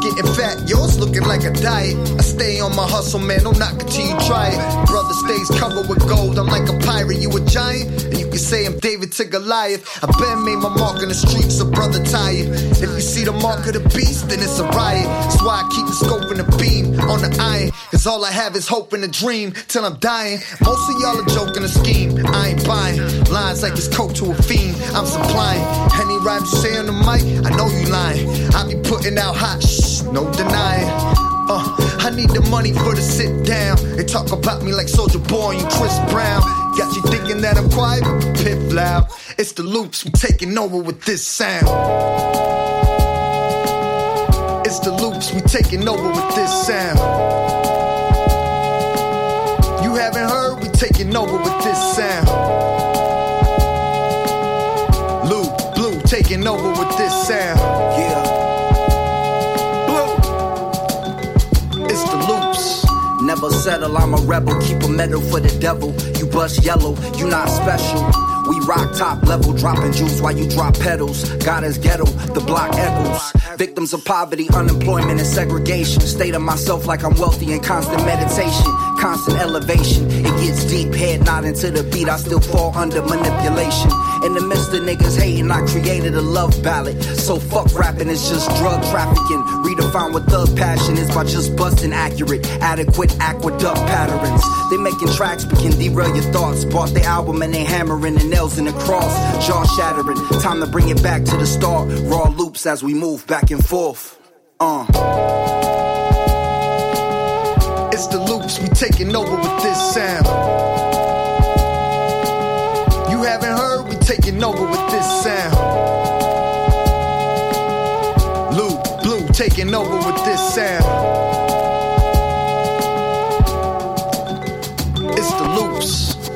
getting fat, yours looking like a diet. I stay on my hustle, man, don't knock you try it. Brother stays covered with gold, I'm like a pirate, you a giant? And you can say I'm David to Goliath. I been made my mark in the streets, so brother tired. If you see the mark of the beast, then it's a riot. That's why I keep the scope and the beam on the iron. Cause all I have is hope and a dream till I'm dying. Most of y'all are joking a scheme, I ain't buying. Lines like it's coke to a fiend, I'm supplying. Any rhymes you say on the mic, I know you lying. I be putting out hot shh, no denying. Uh, I need the money for the sit down. They talk about me like Soulja Boy and Chris Brown. Quiet, but pit loud. It's the loops, we taking over with this sound. It's the loops, we taking over with this sound. You haven't heard, we taking over with this sound. Lou, blue, taking over with this sound. Yeah. Blue. It's the loops. Never settle, I'm a rebel. Keep a medal for the devil. You bust yellow, you not special. We rock top level, dropping jewels while you drop pedals. God is ghetto, the block echoes. Victims of poverty, unemployment, and segregation. State of myself like I'm wealthy in constant meditation, elevation. It gets deep, head nodding to the beat. I still fall under manipulation. In the midst of niggas hating, I created a love ballad. So fuck rapping, it's just drug trafficking. Redefine what thug passion is by just busting accurate, adequate aqueduct patterns. They making tracks but can derail your thoughts. Bought the album and they hammering the nails in the cross. Jaw shattering, time to bring it back to the start. Raw loops as we move back and forth. Uh. It's the loops, we taking over with this sound. You haven't heard, we taking over with this sound. Lou, blue, taking over with this sound. It's the loops.